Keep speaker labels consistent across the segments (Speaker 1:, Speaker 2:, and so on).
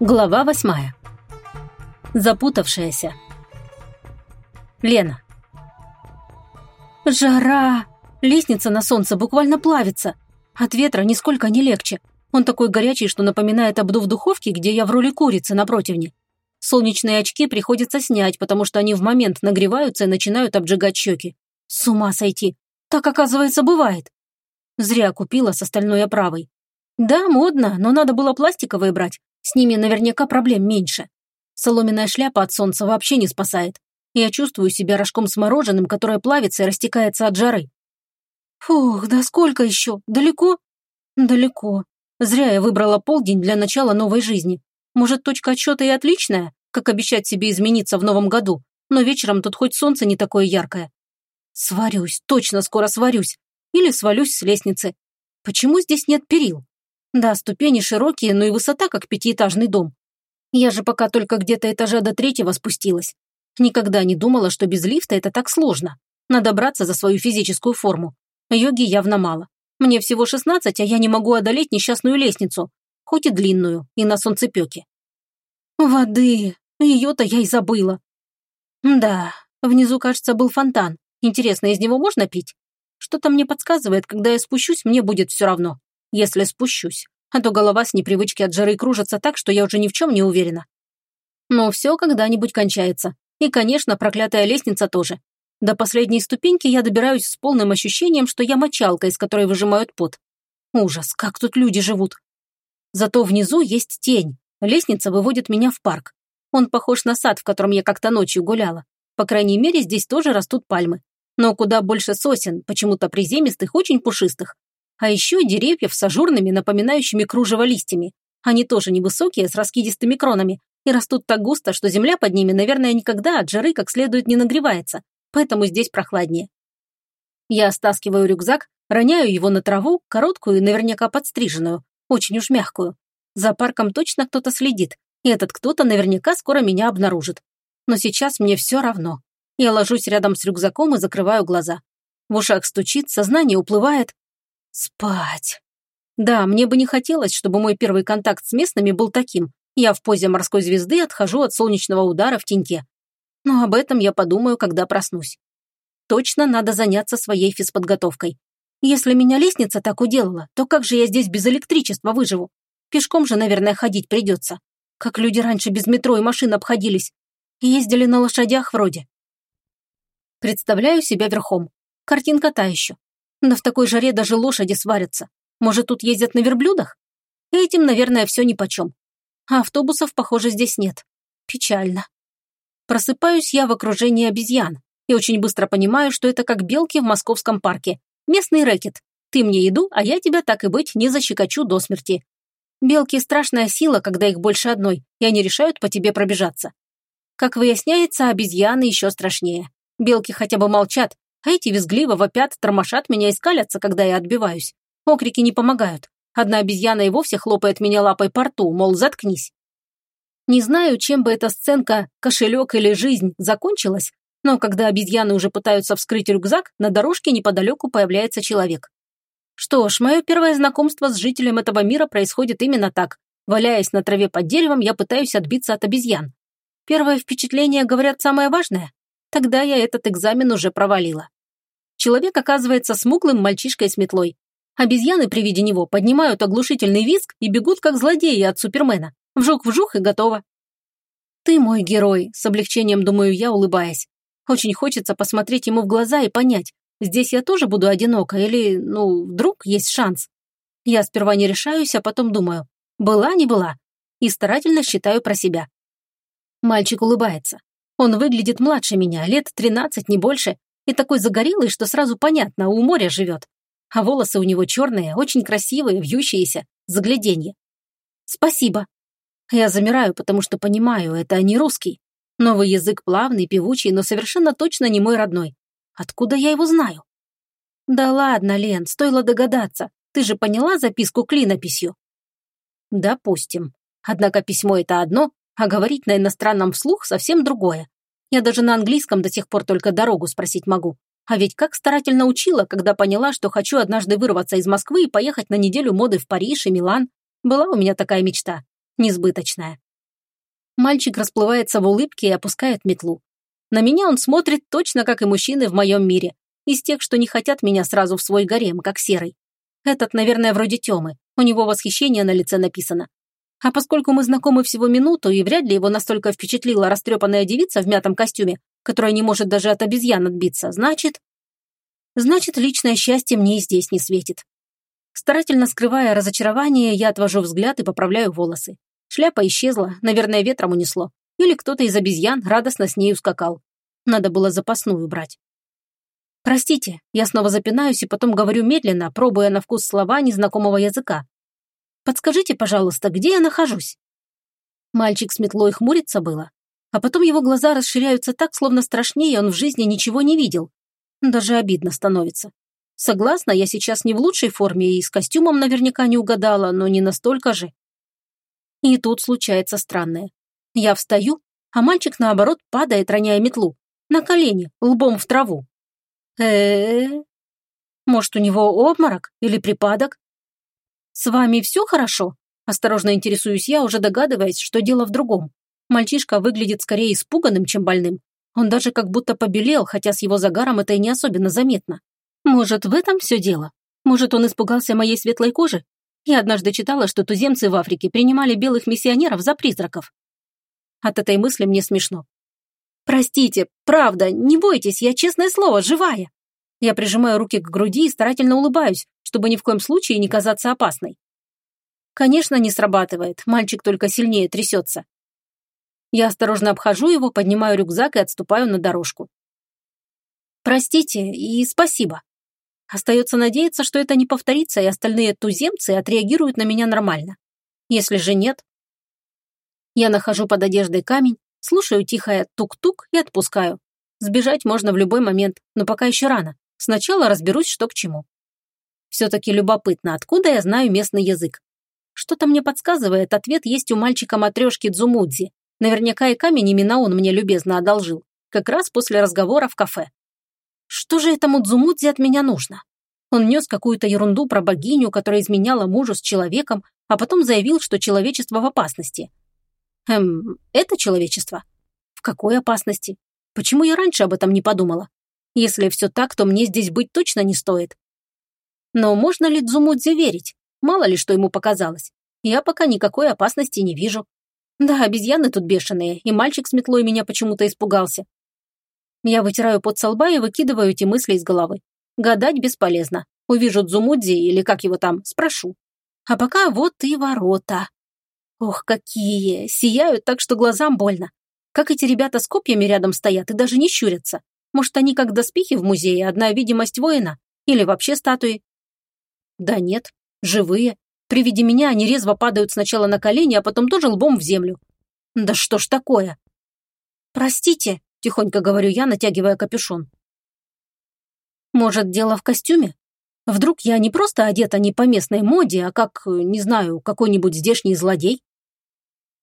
Speaker 1: Глава восьмая. Запутавшаяся. Лена. Жара! Лестница на солнце буквально плавится. От ветра нисколько не легче. Он такой горячий, что напоминает обдув духовки, где я в роли курицы на противне. Солнечные очки приходится снять, потому что они в момент нагреваются и начинают обжигать щеки. С ума сойти! Так, оказывается, бывает. Зря купила с остальной оправой. Да, модно, но надо было пластиковые брать. С ними наверняка проблем меньше. Соломенная шляпа от солнца вообще не спасает. Я чувствую себя рожком с мороженым, которое плавится и растекается от жары. Фух, да сколько еще? Далеко? Далеко. Зря я выбрала полдень для начала новой жизни. Может, точка отсчета и отличная, как обещать себе измениться в новом году, но вечером тут хоть солнце не такое яркое. Сварюсь, точно скоро сварюсь. Или свалюсь с лестницы. Почему здесь нет перил? Да, ступени широкие, но и высота, как пятиэтажный дом. Я же пока только где-то этажа до третьего спустилась. Никогда не думала, что без лифта это так сложно. Надо браться за свою физическую форму. Йоги явно мало. Мне всего 16, а я не могу одолеть несчастную лестницу, хоть и длинную, и на солнцепёке. Воды! Ее-то я и забыла. Да, внизу, кажется, был фонтан. Интересно, из него можно пить? Что-то мне подсказывает, когда я спущусь, мне будет все равно если спущусь, а то голова с непривычки от жары кружится так, что я уже ни в чем не уверена. Но все когда-нибудь кончается. И, конечно, проклятая лестница тоже. До последней ступеньки я добираюсь с полным ощущением, что я мочалка, из которой выжимают пот. Ужас, как тут люди живут. Зато внизу есть тень. Лестница выводит меня в парк. Он похож на сад, в котором я как-то ночью гуляла. По крайней мере, здесь тоже растут пальмы. Но куда больше сосен, почему-то приземистых, очень пушистых. А еще деревьев с ажурными, напоминающими кружево листьями. Они тоже невысокие, с раскидистыми кронами, и растут так густо, что земля под ними, наверное, никогда от жары как следует не нагревается, поэтому здесь прохладнее. Я стаскиваю рюкзак, роняю его на траву, короткую наверняка подстриженную, очень уж мягкую. За парком точно кто-то следит, и этот кто-то наверняка скоро меня обнаружит. Но сейчас мне все равно. Я ложусь рядом с рюкзаком и закрываю глаза. В ушах стучит, сознание уплывает, Спать. Да, мне бы не хотелось, чтобы мой первый контакт с местными был таким. Я в позе морской звезды отхожу от солнечного удара в теньке. Но об этом я подумаю, когда проснусь. Точно надо заняться своей физподготовкой. Если меня лестница так уделала, то как же я здесь без электричества выживу? Пешком же, наверное, ходить придется. Как люди раньше без метро и машин обходились. Ездили на лошадях вроде. Представляю себя верхом. Картинка та еще. Да в такой жаре даже лошади сварятся. Может, тут ездят на верблюдах? Этим, наверное, все нипочем. А автобусов, похоже, здесь нет. Печально. Просыпаюсь я в окружении обезьян и очень быстро понимаю, что это как белки в московском парке. Местный рэкет. Ты мне еду, а я тебя, так и быть, не защекочу до смерти. Белки – страшная сила, когда их больше одной, и они решают по тебе пробежаться. Как выясняется, обезьяны еще страшнее. Белки хотя бы молчат, а эти визгливо вопят, тормошат меня и скалятся, когда я отбиваюсь. Окрики не помогают. Одна обезьяна и вовсе хлопает меня лапой по рту, мол, заткнись. Не знаю, чем бы эта сценка «кошелек» или «жизнь» закончилась, но когда обезьяны уже пытаются вскрыть рюкзак, на дорожке неподалеку появляется человек. Что ж, мое первое знакомство с жителем этого мира происходит именно так. Валяясь на траве под деревом, я пытаюсь отбиться от обезьян. Первое впечатление, говорят, самое важное. Тогда я этот экзамен уже провалила. Человек оказывается смуглым мальчишкой с метлой. Обезьяны при виде него поднимают оглушительный визг и бегут как злодеи от Супермена. Вжух-вжух и готово. Ты мой герой, с облегчением думаю я, улыбаясь. Очень хочется посмотреть ему в глаза и понять, здесь я тоже буду одинока или, ну, вдруг есть шанс. Я сперва не решаюсь, а потом думаю, была не была, и старательно считаю про себя. Мальчик улыбается. Он выглядит младше меня, лет 13, не больше, и такой загорелый, что сразу понятно, у моря живет. А волосы у него черные, очень красивые, вьющиеся, загляденье. Спасибо. Я замираю, потому что понимаю, это не русский. Новый язык плавный, певучий, но совершенно точно не мой родной. Откуда я его знаю? Да ладно, Лен, стоило догадаться. Ты же поняла записку клинописью? Допустим. Однако письмо это одно, а говорить на иностранном вслух совсем другое. Я даже на английском до сих пор только дорогу спросить могу. А ведь как старательно учила, когда поняла, что хочу однажды вырваться из Москвы и поехать на неделю моды в Париж и Милан. Была у меня такая мечта. Несбыточная. Мальчик расплывается в улыбке и опускает метлу. На меня он смотрит точно как и мужчины в моем мире, из тех, что не хотят меня сразу в свой гарем, как серый. Этот, наверное, вроде Тёмы, у него восхищение на лице написано. А поскольку мы знакомы всего минуту, и вряд ли его настолько впечатлила растрепанная девица в мятом костюме, которая не может даже от обезьян отбиться, значит... Значит, личное счастье мне и здесь не светит. Старательно скрывая разочарование, я отвожу взгляд и поправляю волосы. Шляпа исчезла, наверное, ветром унесло. Или кто-то из обезьян радостно с ней ускакал. Надо было запасную брать. «Простите», я снова запинаюсь и потом говорю медленно, пробуя на вкус слова незнакомого языка. «Подскажите, пожалуйста, где я нахожусь?» Мальчик с метлой хмурится было, а потом его глаза расширяются так, словно страшнее он в жизни ничего не видел. Даже обидно становится. Согласна, я сейчас не в лучшей форме и с костюмом наверняка не угадала, но не настолько же. И тут случается странное. Я встаю, а мальчик, наоборот, падает, роняя метлу. На колени, лбом в траву э Может, у него обморок или припадок? С вами все хорошо? Осторожно интересуюсь я, уже догадываясь, что дело в другом. Мальчишка выглядит скорее испуганным, чем больным. Он даже как будто побелел, хотя с его загаром это и не особенно заметно. Может, в этом все дело? Может, он испугался моей светлой кожи? Я однажды читала, что туземцы в Африке принимали белых миссионеров за призраков. От этой мысли мне смешно. «Простите, правда, не бойтесь, я, честное слово, живая!» Я прижимаю руки к груди и старательно улыбаюсь, чтобы ни в коем случае не казаться опасной. Конечно, не срабатывает, мальчик только сильнее трясется. Я осторожно обхожу его, поднимаю рюкзак и отступаю на дорожку. Простите и спасибо. Остается надеяться, что это не повторится, и остальные туземцы отреагируют на меня нормально. Если же нет... Я нахожу под одеждой камень, Слушаю тихое тук-тук и отпускаю. Сбежать можно в любой момент, но пока еще рано. Сначала разберусь, что к чему. Все-таки любопытно, откуда я знаю местный язык. Что-то мне подсказывает, ответ есть у мальчика-матрешки Дзумудзи. Наверняка и камень именно он мне любезно одолжил. Как раз после разговора в кафе. Что же этому Дзумудзи от меня нужно? Он нес какую-то ерунду про богиню, которая изменяла мужу с человеком, а потом заявил, что человечество в опасности – Эм, это человечество? В какой опасности? Почему я раньше об этом не подумала? Если все так, то мне здесь быть точно не стоит. Но можно ли Дзумудзе верить? Мало ли, что ему показалось. Я пока никакой опасности не вижу. Да, обезьяны тут бешеные, и мальчик с метлой меня почему-то испугался. Я вытираю под со лба и выкидываю эти мысли из головы. Гадать бесполезно. Увижу Дзумудзи или как его там, спрошу. А пока вот и ворота. Ох, какие! Сияют так, что глазам больно. Как эти ребята с копьями рядом стоят и даже не щурятся. Может, они как доспехи в музее, одна видимость воина? Или вообще статуи? Да нет, живые. При виде меня они резво падают сначала на колени, а потом тоже лбом в землю. Да что ж такое? Простите, тихонько говорю я, натягивая капюшон. Может, дело в костюме? Вдруг я не просто одета не по местной моде, а как, не знаю, какой-нибудь здешний злодей?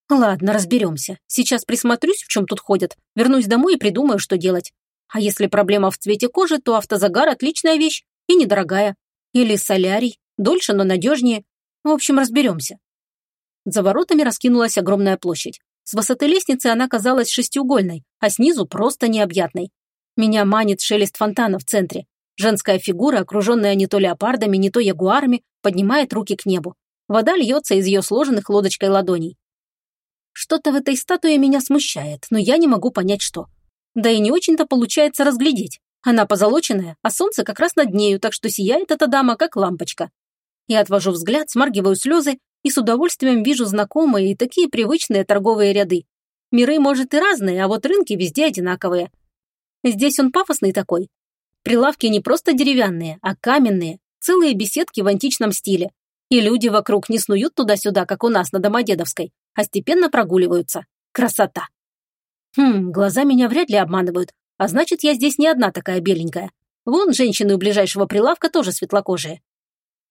Speaker 1: Ладно, разберемся. Сейчас присмотрюсь, в чем тут ходят, вернусь домой и придумаю, что делать. А если проблема в цвете кожи, то автозагар – отличная вещь и недорогая. Или солярий, дольше, но надежнее. В общем, разберемся. За воротами раскинулась огромная площадь. С высоты лестницы она казалась шестиугольной, а снизу просто необъятной. Меня манит шелест фонтана в центре. Женская фигура, окруженная не то леопардами, не то ягуарами, поднимает руки к небу. Вода льется из ее сложенных лодочкой ладоней. Что-то в этой статуе меня смущает, но я не могу понять, что. Да и не очень-то получается разглядеть. Она позолоченная, а солнце как раз над нею, так что сияет эта дама, как лампочка. Я отвожу взгляд, смаргиваю слезы и с удовольствием вижу знакомые и такие привычные торговые ряды. Миры, может, и разные, а вот рынки везде одинаковые. Здесь он пафосный такой, Прилавки не просто деревянные, а каменные, целые беседки в античном стиле. И люди вокруг не снуют туда-сюда, как у нас на Домодедовской, а степенно прогуливаются. Красота! Хм, глаза меня вряд ли обманывают, а значит, я здесь не одна такая беленькая. Вон женщины у ближайшего прилавка тоже светлокожие.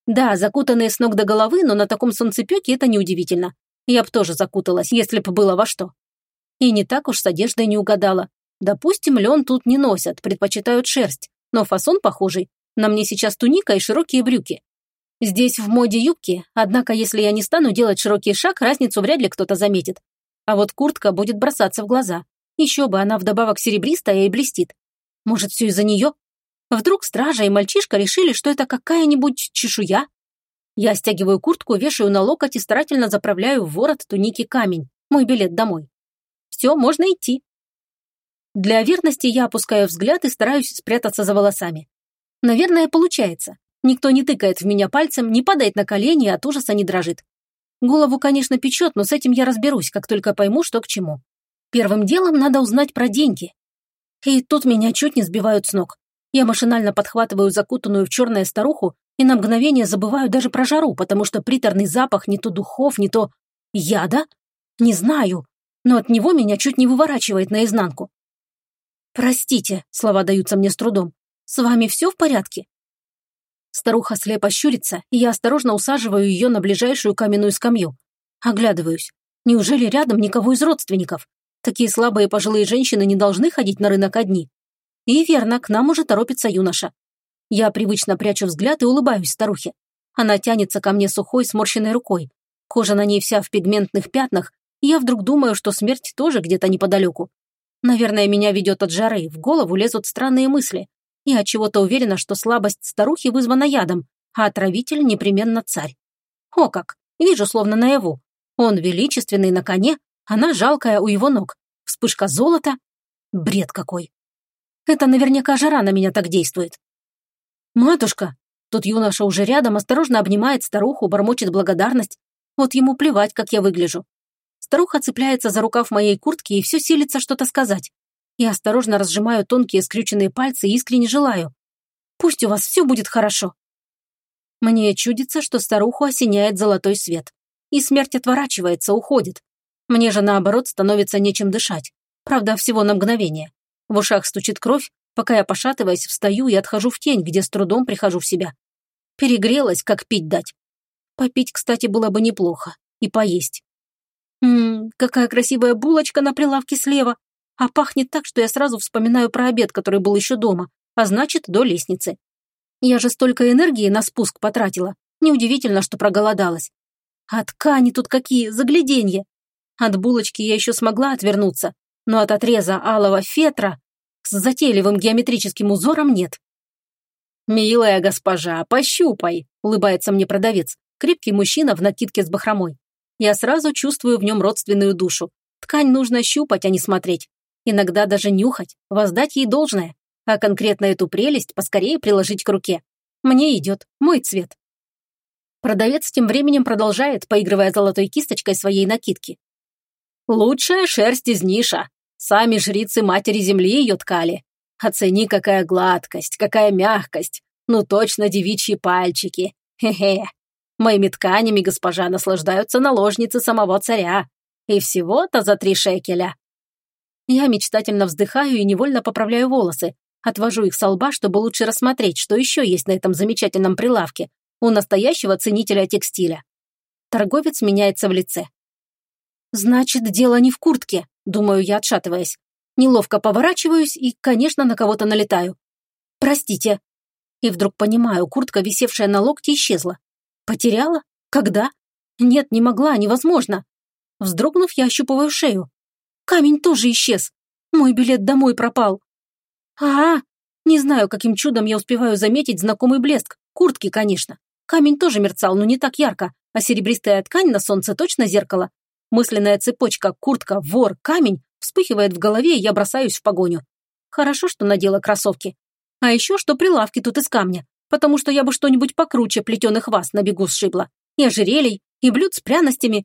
Speaker 1: Да, закутанные с ног до головы, но на таком солнцепеке это неудивительно. Я б тоже закуталась, если б было во что. И не так уж с одеждой не угадала. Допустим, лен тут не носят, предпочитают шерсть но фасон похожий. На мне сейчас туника и широкие брюки. Здесь в моде юбки, однако если я не стану делать широкий шаг, разницу вряд ли кто-то заметит. А вот куртка будет бросаться в глаза. Еще бы, она вдобавок серебристая и блестит. Может, все из-за нее? Вдруг стража и мальчишка решили, что это какая-нибудь чешуя? Я стягиваю куртку, вешаю на локоть и старательно заправляю в ворот туники камень. Мой билет домой. Все, можно идти. Для верности я опускаю взгляд и стараюсь спрятаться за волосами. Наверное, получается. Никто не тыкает в меня пальцем, не падает на колени и от ужаса не дрожит. Голову, конечно, печет, но с этим я разберусь, как только пойму, что к чему. Первым делом надо узнать про деньги. И тут меня чуть не сбивают с ног. Я машинально подхватываю закутанную в черное старуху и на мгновение забываю даже про жару, потому что приторный запах не то духов, не то яда. Не знаю, но от него меня чуть не выворачивает наизнанку. «Простите», — слова даются мне с трудом, — «с вами все в порядке?» Старуха слепо щурится, и я осторожно усаживаю ее на ближайшую каменную скамью. Оглядываюсь. Неужели рядом никого из родственников? Такие слабые пожилые женщины не должны ходить на рынок одни. И верно, к нам уже торопится юноша. Я привычно прячу взгляд и улыбаюсь старухе. Она тянется ко мне сухой, сморщенной рукой. Кожа на ней вся в пигментных пятнах, и я вдруг думаю, что смерть тоже где-то неподалеку. Наверное, меня ведет от жары, в голову лезут странные мысли. И от чего то уверена, что слабость старухи вызвана ядом, а отравитель непременно царь. О как! Вижу, словно наяву. Он величественный на коне, она жалкая у его ног. Вспышка золота. Бред какой. Это наверняка жара на меня так действует. «Матушка!» Тут юноша уже рядом осторожно обнимает старуху, бормочет благодарность. Вот ему плевать, как я выгляжу. Старуха цепляется за рукав моей куртки и все силится что-то сказать. Я осторожно разжимаю тонкие скрюченные пальцы и искренне желаю. Пусть у вас все будет хорошо. Мне чудится, что старуху осеняет золотой свет. И смерть отворачивается, уходит. Мне же, наоборот, становится нечем дышать. Правда, всего на мгновение. В ушах стучит кровь, пока я, пошатываясь, встаю и отхожу в тень, где с трудом прихожу в себя. Перегрелась, как пить дать. Попить, кстати, было бы неплохо. И поесть. Ммм, какая красивая булочка на прилавке слева а пахнет так, что я сразу вспоминаю про обед, который был еще дома, а значит, до лестницы. Я же столько энергии на спуск потратила. Неудивительно, что проголодалась. А ткани тут какие, загляденье. От булочки я еще смогла отвернуться, но от отреза алого фетра с затейливым геометрическим узором нет. «Милая госпожа, пощупай», — улыбается мне продавец, крепкий мужчина в накидке с бахромой. Я сразу чувствую в нем родственную душу. Ткань нужно щупать, а не смотреть иногда даже нюхать, воздать ей должное, а конкретно эту прелесть поскорее приложить к руке. Мне идет, мой цвет. Продавец тем временем продолжает, поигрывая золотой кисточкой своей накидки. «Лучшая шерсть из ниша. Сами жрицы Матери Земли ее ткали. Оцени, какая гладкость, какая мягкость. Ну точно девичьи пальчики. Хе-хе. Моими тканями госпожа наслаждаются наложницы самого царя. И всего-то за три шекеля. Я мечтательно вздыхаю и невольно поправляю волосы, отвожу их со лба, чтобы лучше рассмотреть, что еще есть на этом замечательном прилавке у настоящего ценителя текстиля. Торговец меняется в лице. «Значит, дело не в куртке», — думаю я, отшатываясь. Неловко поворачиваюсь и, конечно, на кого-то налетаю. «Простите». И вдруг понимаю, куртка, висевшая на локте, исчезла. Потеряла? Когда? Нет, не могла, невозможно. Вздрогнув, я ощупываю шею. Камень тоже исчез. Мой билет домой пропал. А, -а, а, не знаю, каким чудом я успеваю заметить знакомый блеск. Куртки, конечно. Камень тоже мерцал, но не так ярко, а серебристая ткань на солнце точно зеркало. Мысленная цепочка куртка, вор, камень вспыхивает в голове, и я бросаюсь в погоню. Хорошо, что надела кроссовки. А еще, что прилавки тут из камня, потому что я бы что-нибудь покруче плетеных вас на бегу сшибла. И ожерелий, и блюд с пряностями,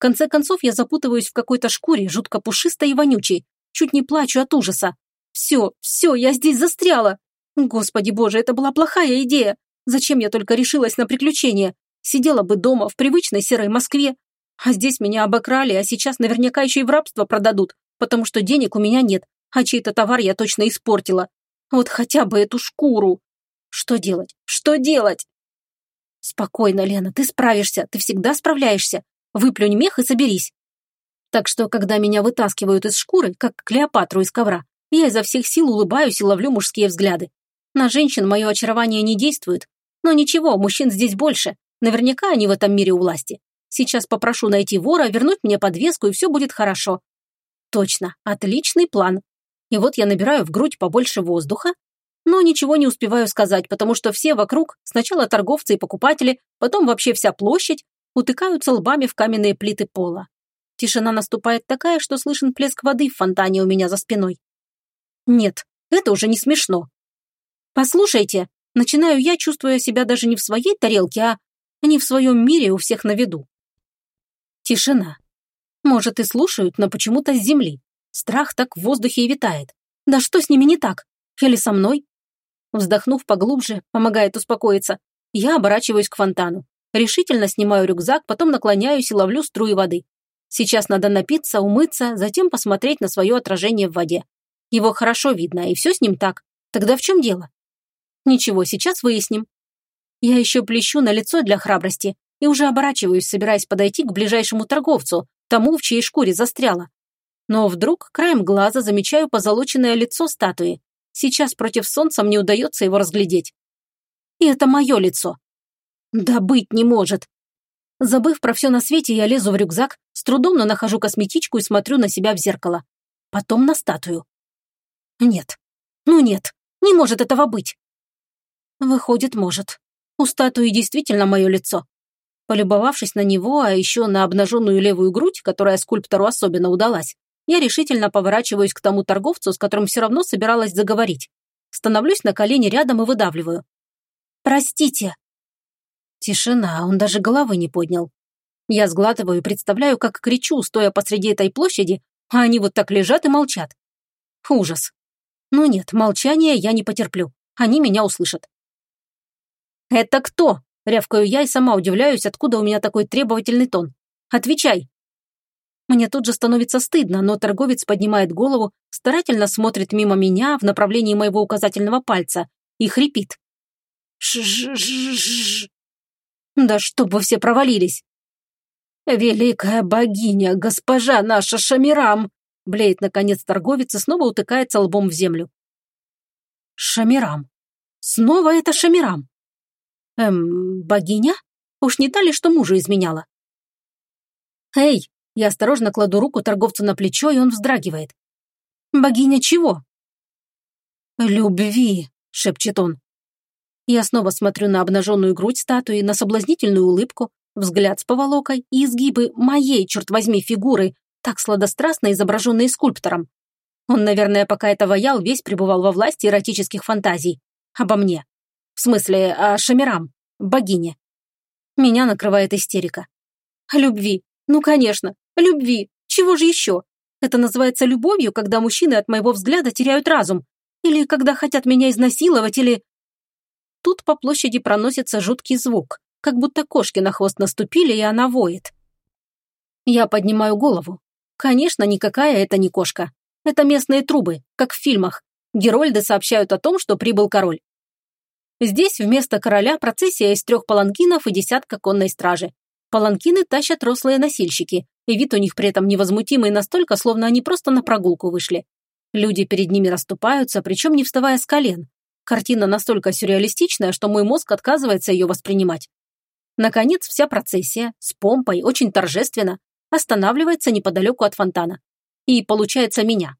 Speaker 1: конце концов, я запутываюсь в какой-то шкуре, жутко пушистой и вонючей. Чуть не плачу от ужаса. Все, все, я здесь застряла. Господи боже, это была плохая идея. Зачем я только решилась на приключение? Сидела бы дома, в привычной серой Москве. А здесь меня обокрали, а сейчас наверняка еще и в рабство продадут, потому что денег у меня нет, а чей-то товар я точно испортила. Вот хотя бы эту шкуру. Что делать? Что делать? Спокойно, Лена, ты справишься, ты всегда справляешься. Выплюнь мех и соберись. Так что, когда меня вытаскивают из шкуры, как Клеопатру из ковра, я изо всех сил улыбаюсь и ловлю мужские взгляды. На женщин мое очарование не действует. Но ничего, мужчин здесь больше. Наверняка они в этом мире у власти. Сейчас попрошу найти вора, вернуть мне подвеску, и все будет хорошо. Точно, отличный план. И вот я набираю в грудь побольше воздуха, но ничего не успеваю сказать, потому что все вокруг, сначала торговцы и покупатели, потом вообще вся площадь, утыкаются лбами в каменные плиты пола. Тишина наступает такая, что слышен плеск воды в фонтане у меня за спиной. Нет, это уже не смешно. Послушайте, начинаю я, чувствуя себя даже не в своей тарелке, а не в своем мире у всех на виду. Тишина. Может, и слушают, но почему-то с земли. Страх так в воздухе и витает. Да что с ними не так? Или со мной? Вздохнув поглубже, помогает успокоиться, я оборачиваюсь к фонтану. Решительно снимаю рюкзак, потом наклоняюсь и ловлю струи воды. Сейчас надо напиться, умыться, затем посмотреть на свое отражение в воде. Его хорошо видно, и все с ним так. Тогда в чем дело? Ничего, сейчас выясним. Я еще плещу на лицо для храбрости и уже оборачиваюсь, собираясь подойти к ближайшему торговцу, тому, в чьей шкуре застряла. Но вдруг краем глаза замечаю позолоченное лицо статуи. Сейчас против солнца мне удается его разглядеть. И это мое лицо. Да быть не может. Забыв про все на свете, я лезу в рюкзак, с трудом, но нахожу косметичку и смотрю на себя в зеркало. Потом на статую. Нет. Ну нет. Не может этого быть. Выходит, может. У статуи действительно мое лицо. Полюбовавшись на него, а еще на обнаженную левую грудь, которая скульптору особенно удалась, я решительно поворачиваюсь к тому торговцу, с которым все равно собиралась заговорить. Становлюсь на колени рядом и выдавливаю. «Простите». Тишина, он даже головы не поднял. Я сглатываю и представляю, как кричу, стоя посреди этой площади, а они вот так лежат и молчат. Ужас. Ну нет, молчания я не потерплю. Они меня услышат. «Это кто?» Рявкаю я и сама удивляюсь, откуда у меня такой требовательный тон. «Отвечай!» Мне тут же становится стыдно, но торговец поднимает голову, старательно смотрит мимо меня в направлении моего указательного пальца и хрипит. Ш-ш-ш-ш. Да чтоб вы все провалились. Великая богиня, госпожа наша Шамирам, блеет наконец торговец и снова утыкается лбом в землю. Шамирам. Снова это Шамирам. Эм, богиня? Уж не та ли, что мужа изменяла? Эй! Я осторожно кладу руку торговцу на плечо, и он вздрагивает. Богиня чего? Любви, шепчет он. Я снова смотрю на обнаженную грудь статуи, на соблазнительную улыбку, взгляд с поволокой и изгибы моей, черт возьми, фигуры, так сладострастно изображенные скульптором. Он, наверное, пока это ваял, весь пребывал во власти эротических фантазий. Обо мне. В смысле, о Шамирам, богине. Меня накрывает истерика. Любви. Ну, конечно, любви. Чего же еще? Это называется любовью, когда мужчины от моего взгляда теряют разум. Или когда хотят меня изнасиловать, или... Тут по площади проносится жуткий звук, как будто кошки на хвост наступили, и она воет. Я поднимаю голову. Конечно, никакая это не кошка. Это местные трубы, как в фильмах. Герольды сообщают о том, что прибыл король. Здесь вместо короля процессия из трех паланкинов и десятка конной стражи. Паланкины тащат рослые носильщики, и вид у них при этом невозмутимый настолько, словно они просто на прогулку вышли. Люди перед ними расступаются, причем не вставая с колен. Картина настолько сюрреалистичная, что мой мозг отказывается ее воспринимать. Наконец, вся процессия, с помпой, очень торжественно, останавливается неподалеку от фонтана. И получается меня.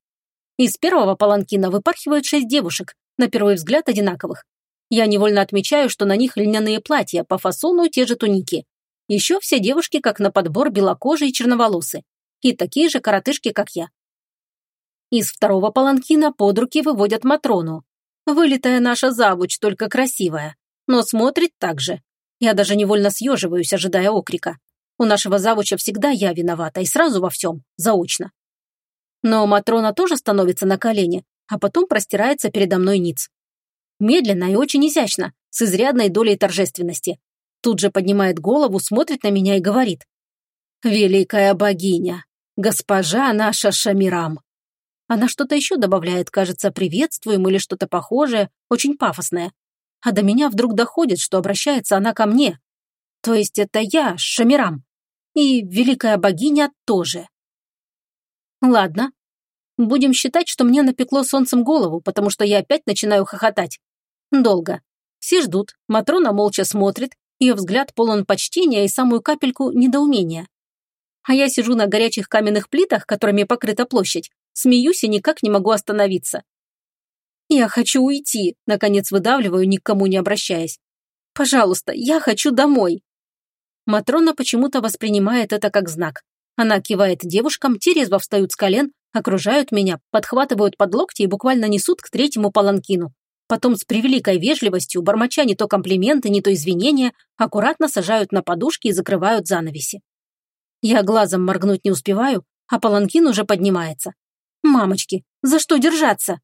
Speaker 1: Из первого паланкина выпархивают шесть девушек, на первый взгляд одинаковых. Я невольно отмечаю, что на них льняные платья, по фасону те же туники. Еще все девушки, как на подбор, белокожие и черноволосы. И такие же коротышки, как я. Из второго паланкина под руки выводят Матрону. Вылитая наша завуч, только красивая. Но смотрит так же. Я даже невольно съеживаюсь, ожидая окрика. У нашего завуча всегда я виновата, и сразу во всем, заочно. Но Матрона тоже становится на колени, а потом простирается передо мной ниц. Медленно и очень изящно, с изрядной долей торжественности. Тут же поднимает голову, смотрит на меня и говорит. «Великая богиня! Госпожа наша Шамирам!» Она что-то еще добавляет, кажется, приветствуем или что-то похожее, очень пафосное. А до меня вдруг доходит, что обращается она ко мне. То есть это я, Шамирам. И великая богиня тоже. Ладно. Будем считать, что мне напекло солнцем голову, потому что я опять начинаю хохотать. Долго. Все ждут, Матрона молча смотрит, Ее взгляд полон почтения и самую капельку недоумения. А я сижу на горячих каменных плитах, которыми покрыта площадь, смеюсь и никак не могу остановиться. «Я хочу уйти», — наконец выдавливаю, никому не обращаясь. «Пожалуйста, я хочу домой». Матрона почему-то воспринимает это как знак. Она кивает девушкам, те резво встают с колен, окружают меня, подхватывают под локти и буквально несут к третьему паланкину. Потом с превеликой вежливостью, бормоча не то комплименты, не то извинения, аккуратно сажают на подушки и закрывают занавеси. Я глазом моргнуть не успеваю, а паланкин уже поднимается. «Мамочки, за что держаться?»